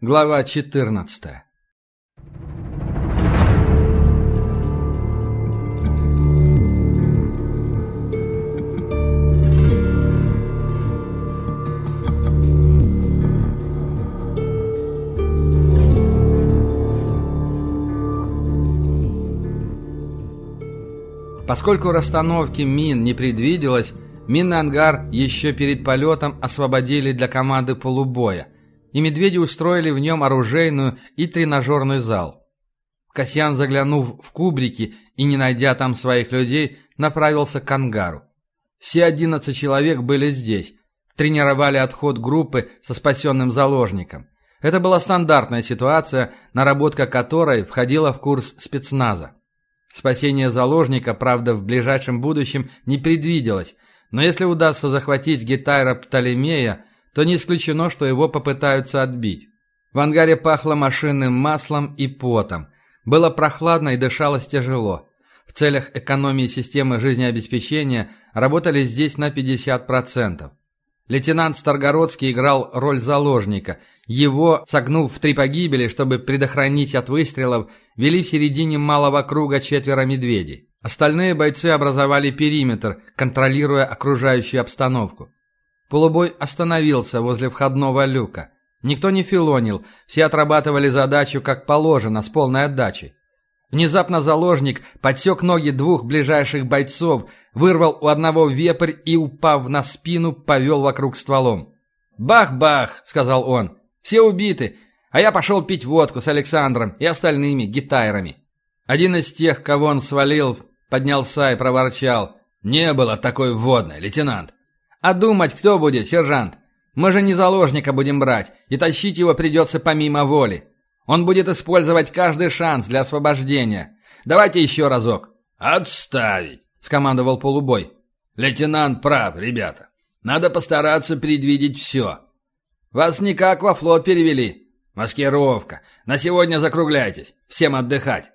Глава 14 Поскольку расстановки мин не предвиделось, минный ангар еще перед полетом освободили для команды полубоя, и медведи устроили в нем оружейную и тренажерный зал. Касьян, заглянув в кубрики и не найдя там своих людей, направился к ангару. Все одиннадцать человек были здесь, тренировали отход группы со спасенным заложником. Это была стандартная ситуация, наработка которой входила в курс спецназа. Спасение заложника, правда, в ближайшем будущем не предвиделось, но если удастся захватить Гитайра Птолемея, то не исключено, что его попытаются отбить. В ангаре пахло машинным маслом и потом. Было прохладно и дышалось тяжело. В целях экономии системы жизнеобеспечения работали здесь на 50%. Лейтенант Старгородский играл роль заложника. Его, согнув в три погибели, чтобы предохранить от выстрелов, вели в середине малого круга четверо медведей. Остальные бойцы образовали периметр, контролируя окружающую обстановку. Полубой остановился возле входного люка. Никто не филонил, все отрабатывали задачу как положено, с полной отдачей. Внезапно заложник подсек ноги двух ближайших бойцов, вырвал у одного вепрь и, упав на спину, повел вокруг стволом. «Бах-бах!» — сказал он. «Все убиты, а я пошел пить водку с Александром и остальными гитайрами». Один из тех, кого он свалил, поднялся и проворчал. «Не было такой водной, лейтенант». «А думать кто будет, сержант? Мы же не заложника будем брать, и тащить его придется помимо воли. Он будет использовать каждый шанс для освобождения. Давайте еще разок». «Отставить!» — скомандовал полубой. «Лейтенант прав, ребята. Надо постараться предвидеть все». «Вас никак во флот перевели». «Маскировка. На сегодня закругляйтесь. Всем отдыхать».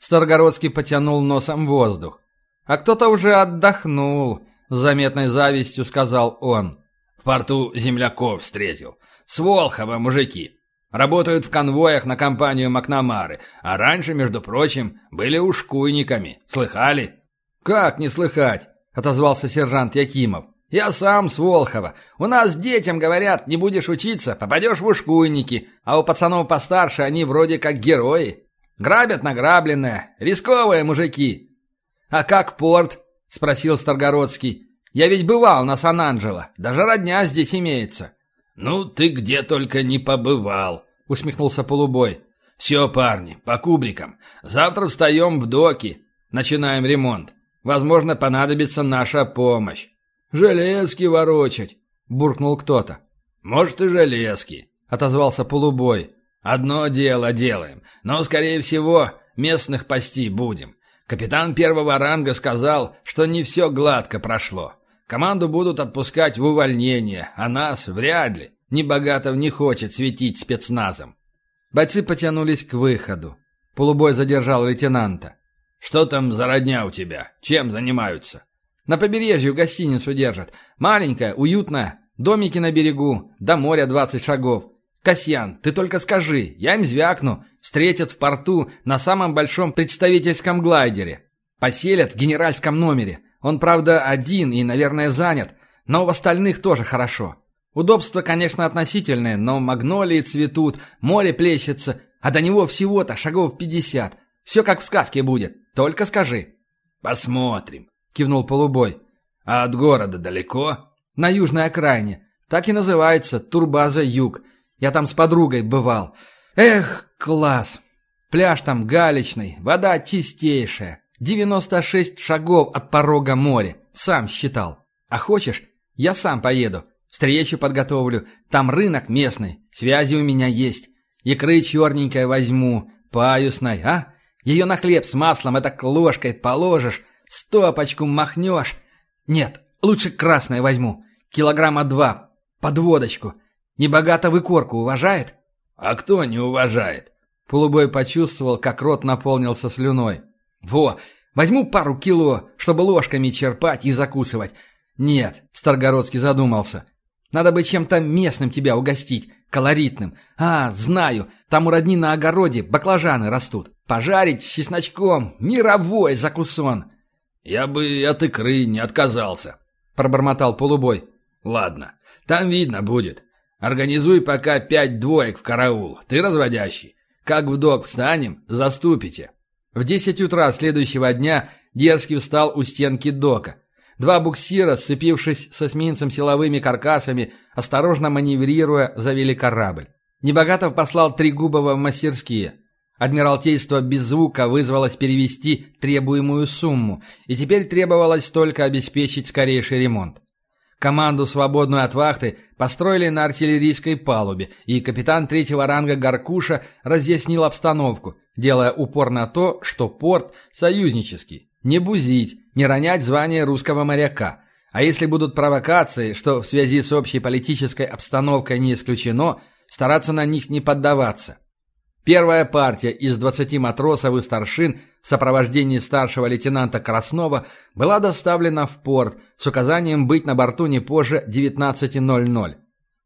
Старгородский потянул носом воздух. «А кто-то уже отдохнул», — с заметной завистью сказал он. «В порту земляков встретил. С Волхова, мужики. Работают в конвоях на компанию Макнамары, а раньше, между прочим, были ушкуйниками. Слыхали?» «Как не слыхать?» — отозвался сержант Якимов. «Я сам с Волхова. У нас детям говорят, не будешь учиться, попадешь в ушкуйники, а у пацанов постарше они вроде как герои. Грабят награбленное, рисковые мужики». «А как порт?» — спросил Старгородский. «Я ведь бывал на Сан-Анджело, даже родня здесь имеется». «Ну, ты где только не побывал», — усмехнулся полубой. «Все, парни, по кубрикам. Завтра встаем в доки. Начинаем ремонт. Возможно, понадобится наша помощь». «Железки ворочать», — буркнул кто-то. «Может, и железки», — отозвался полубой. «Одно дело делаем, но, скорее всего, местных пасти будем. Капитан первого ранга сказал, что не все гладко прошло. Команду будут отпускать в увольнение, а нас вряд ли. Небогатов не хочет светить спецназом. Бойцы потянулись к выходу. Полубой задержал лейтенанта. «Что там за родня у тебя? Чем занимаются?» «На побережье гостиницу держат. Маленькая, уютная. Домики на берегу. До моря двадцать шагов. Касьян, ты только скажи, я им звякну. Встретят в порту на самом большом представительском глайдере. Поселят в генеральском номере. Он, правда, один и, наверное, занят. Но в остальных тоже хорошо. Удобства, конечно, относительные, но магнолии цветут, море плещется, а до него всего-то шагов пятьдесят. Все как в сказке будет, только скажи». «Посмотрим», — кивнул полубой. «А от города далеко?» «На южной окраине. Так и называется, турбаза Юг. Я там с подругой бывал. Эх, класс! Пляж там галечный, вода чистейшая. 96 шагов от порога моря. Сам считал. А хочешь, я сам поеду. Встречу подготовлю. Там рынок местный. Связи у меня есть. Икры черненькой возьму. Паюсной, а? Ее на хлеб с маслом это ложкой положишь. Стопочку махнешь. Нет, лучше красной возьму. Килограмма два. Под водочку. Небогато выкорку уважает? А кто не уважает? Полубой почувствовал, как рот наполнился слюной. Во, возьму пару кило, чтобы ложками черпать и закусывать. Нет, Старгородский задумался. Надо бы чем-то местным тебя угостить, колоритным. А, знаю, там у родни на огороде баклажаны растут. Пожарить с чесночком, мировой закусон. Я бы от икры не отказался, пробормотал полубой. Ладно, там видно будет. Организуй пока пять двоек в караул. Ты разводящий. Как в док встанем, заступите. В десять утра следующего дня Дерзкий встал у стенки дока. Два буксира, сцепившись с эсминцем силовыми каркасами, осторожно маневрируя, завели корабль. Небогатов послал Трегубова в мастерские. Адмиралтейство без звука вызвалось перевести требуемую сумму, и теперь требовалось только обеспечить скорейший ремонт. Команду, свободную от вахты, построили на артиллерийской палубе, и капитан третьего ранга Гаркуша разъяснил обстановку, делая упор на то, что порт союзнический. Не бузить, не ронять звание русского моряка. А если будут провокации, что в связи с общей политической обстановкой не исключено, стараться на них не поддаваться. Первая партия из 20 матросов и старшин в сопровождении старшего лейтенанта Краснова была доставлена в порт с указанием быть на борту не позже 19.00.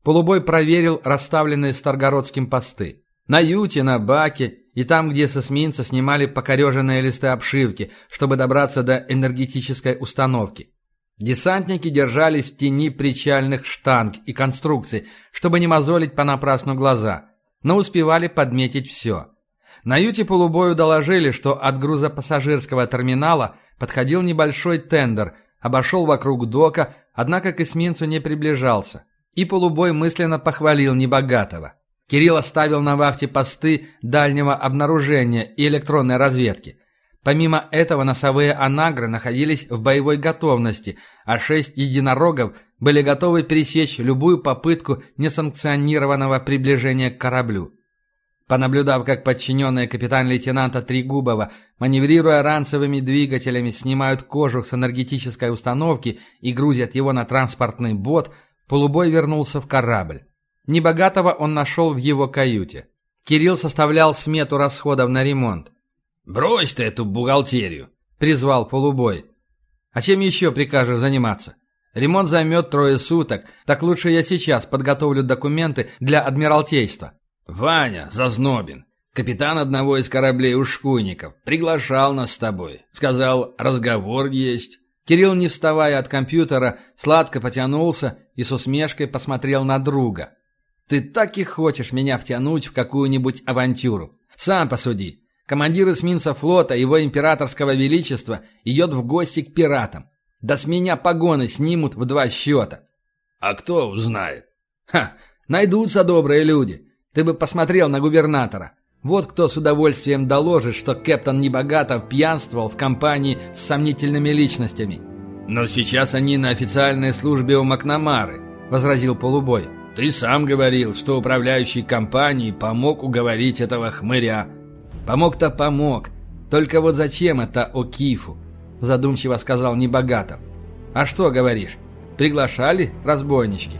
Полубой проверил расставленные Старгородским посты. На юте, на баке и там, где с эсминца снимали покореженные листы обшивки, чтобы добраться до энергетической установки. Десантники держались в тени причальных штанг и конструкций, чтобы не мозолить понапрасну глаза – но успевали подметить все. На юте полубою доложили, что от грузопассажирского терминала подходил небольшой тендер, обошел вокруг дока, однако к эсминцу не приближался. И полубой мысленно похвалил небогатого. Кирилл оставил на вахте посты дальнего обнаружения и электронной разведки. Помимо этого носовые анагры находились в боевой готовности, а шесть единорогов были готовы пересечь любую попытку несанкционированного приближения к кораблю. Понаблюдав, как подчиненные капитан-лейтенанта Трегубова, маневрируя ранцевыми двигателями, снимают кожух с энергетической установки и грузят его на транспортный бот, полубой вернулся в корабль. Небогатого он нашел в его каюте. Кирилл составлял смету расходов на ремонт. «Брось ты эту бухгалтерию!» — призвал полубой. «А чем еще прикажешь заниматься? Ремонт займет трое суток, так лучше я сейчас подготовлю документы для Адмиралтейства». «Ваня Зазнобин, капитан одного из кораблей ушкуйников, приглашал нас с тобой. Сказал, разговор есть». Кирилл, не вставая от компьютера, сладко потянулся и с усмешкой посмотрел на друга. «Ты так и хочешь меня втянуть в какую-нибудь авантюру. Сам посуди. Командир эсминца флота его императорского величества идет в гости к пиратам. Да с меня погоны снимут в два счета. А кто узнает? Ха, найдутся добрые люди. Ты бы посмотрел на губернатора. Вот кто с удовольствием доложит, что Кэптон Небогатов пьянствовал в компании с сомнительными личностями. Но сейчас они на официальной службе у Макнамары, возразил Полубой. Ты сам говорил, что управляющий компанией помог уговорить этого хмыря. Помог-то помог. Только вот зачем это Окифу? Задумчиво сказал Небогатов. А что говоришь? Приглашали разбойнички?